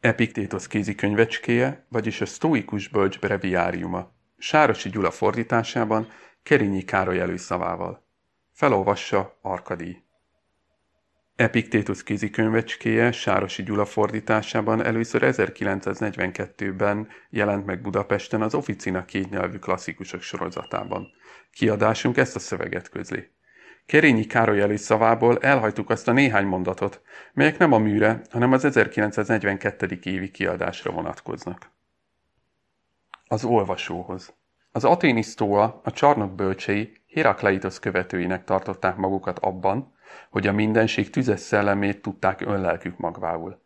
Epiktétosz kézikönyvecskéje, vagyis a sztóikus bölcs breviáriuma. Sárosi Gyula fordításában, Kerényi Károly előszavával. Felolvassa Arkadi. Epiktétusz kézikönyvecskéje Sárosi Gyula fordításában először 1942-ben jelent meg Budapesten az Oficina kétnyelvű klasszikusok sorozatában. Kiadásunk ezt a szöveget közli. Kerényi Károly előszavából elhajtuk azt a néhány mondatot, melyek nem a műre, hanem az 1942. évi kiadásra vonatkoznak. Az olvasóhoz. Az aténi sztóa, a csarnok bölcsei Herakleitos követőinek tartották magukat abban, hogy a mindenség tüzes szellemét tudták önlelkük magvául.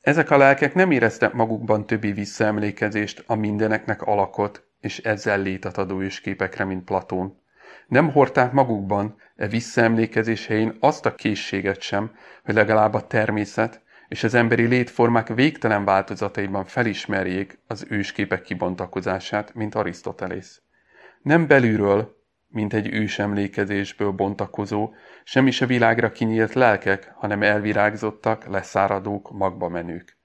Ezek a lelkek nem éreztek magukban többi visszaemlékezést a mindeneknek alakot és ezzel létet adó képekre, mint Platón. Nem hordták magukban e visszaemlékezés azt a készséget sem, hogy legalább a természet és az emberi létformák végtelen változataiban felismerjék az ősképek kibontakozását, mint Arisztotelész. Nem belülről, mint egy ős emlékezésből bontakozó, sem is a világra kinyílt lelkek, hanem elvirágzottak, leszáradók, magba menők.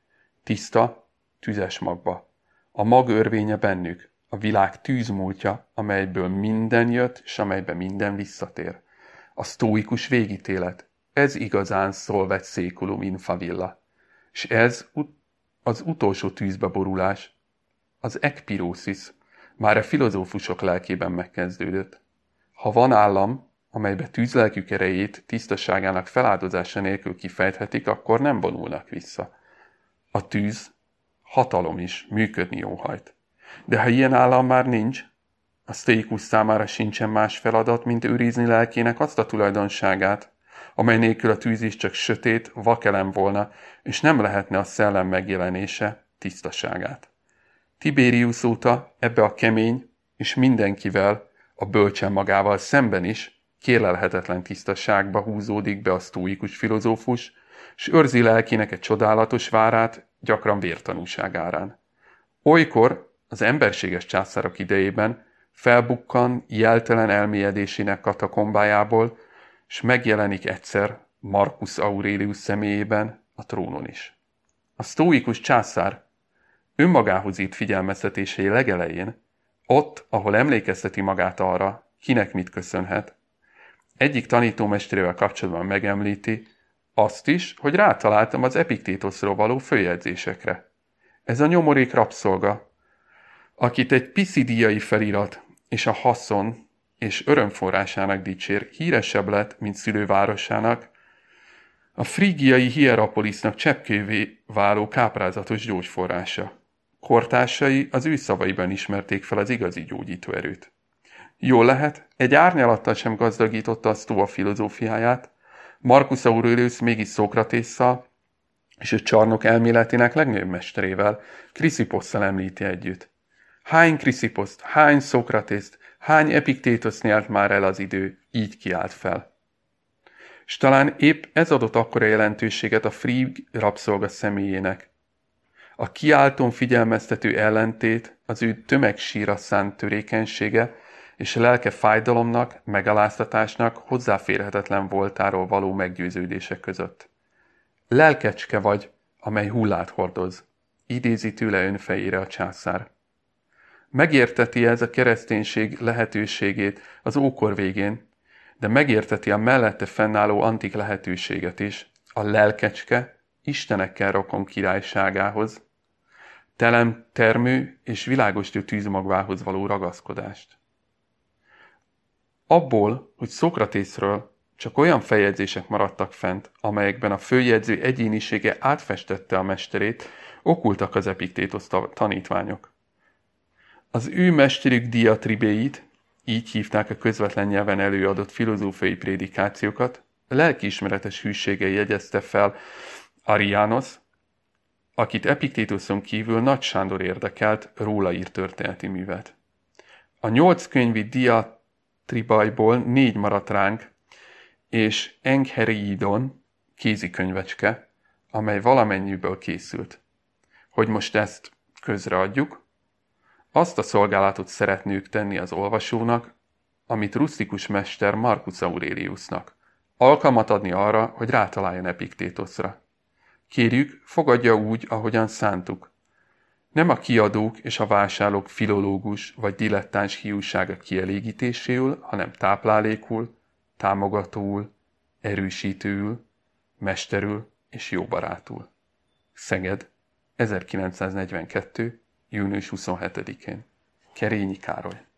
Tiszta, tüzes magba. A mag örvénye bennük, a világ tűzmúltja, amelyből minden jött, és amelybe minden visszatér. A sztóikus végítélet, ez igazán szolvet székulum in favilla. És ez az utolsó tűzbe borulás, az ekpirószis, már a filozófusok lelkében megkezdődött. Ha van állam, amelybe tűzlelkük erejét tisztaságának feláldozása nélkül kifejthetik, akkor nem vonulnak vissza. A tűz hatalom is, működni óhajt. De ha ilyen állam már nincs, a sztéikus számára sincsen más feladat, mint őrizni lelkének azt a tulajdonságát, amely nélkül a tűz is csak sötét, vakelem volna, és nem lehetne a szellem megjelenése, tisztaságát. Tiberius óta ebbe a kemény és mindenkivel, a bölcsen magával szemben is kérlelhetetlen tisztaságba húzódik be a sztóikus filozófus, s őrzi lelkének egy csodálatos várát, gyakran vértanúság árán. Olykor az emberséges császárok idejében felbukkan jeltelen elmélyedésének katakombájából, és megjelenik egyszer Marcus Aurelius személyében a trónon is. A sztóikus császár önmagához írt figyelmeztetései legelején, ott, ahol emlékezteti magát arra, kinek mit köszönhet, egyik tanítómesterével kapcsolatban megemlíti azt is, hogy rátaláltam az Epiktétoszról való följegyzésekre. Ez a nyomorék rabszolga, akit egy piszidiai felirat és a haszon és örömforrásának dicsér, híresebb lett, mint szülővárosának, a frigiai Hierapolisnak cseppkévé váló káprázatos gyógyforrása. Kortársai az ő szavaiban ismerték fel az igazi gyógyító erőt. Jól lehet, egy árnyalattal sem gazdagította a Stoa filozófiáját, Marcus Aurelius mégis Szokratésszal és a csarnok elméletének legnagyobb mesterével, Krisziposszal említi együtt. Hány Krisziposzt, hány Szokratészt, hány Epiktétoszt nyert már el az idő, így kiált fel. És talán épp ez adott akkora jelentőséget a Free rabszolga személyének. A kiáltón figyelmeztető ellentét az ő tömegsíra szánt törékenysége és a lelke fájdalomnak, megaláztatásnak hozzáférhetetlen voltáról való meggyőződések között. Lelkecske vagy, amely hullát hordoz, idézi tőle önfejére a császár. Megérteti ez a kereszténység lehetőségét az ókor végén, de megérteti a mellette fennálló antik lehetőséget is, a lelkecske Istenekkel rokon királyságához, telem termő és világos tűzmagvához való ragaszkodást. Abból, hogy Szokratészről csak olyan feljegyzések maradtak fent, amelyekben a főjegyző egyénisége átfestette a mesterét, okultak az epiktétosz tanítványok. Az ő mesterük diatribéit, így hívták a közvetlen nyelven előadott filozófiai prédikációkat, lelkiismeretes hűsége jegyezte fel Arianos, akit Epiktétuszon kívül Nagy Sándor érdekelt, róla írt történeti művet. A nyolc könyvi diatribajból négy maradt ránk, és Engheriidon kézikönyvecske, amely valamennyiből készült. Hogy most ezt közreadjuk, azt a szolgálatot szeretnők tenni az olvasónak, amit rusztikus mester Marcus Aureliusnak. Alkalmat adni arra, hogy rátaláljon Epiktétoszra. Kérjük, fogadja úgy, ahogyan szántuk. Nem a kiadók és a vásárlók filológus vagy dilettáns hiúsága kielégítéséül, hanem táplálékul, támogatóul, erősítőül, mesterül és jóbarátul. Szeged, 1942. június 27-én. Kerényi Károly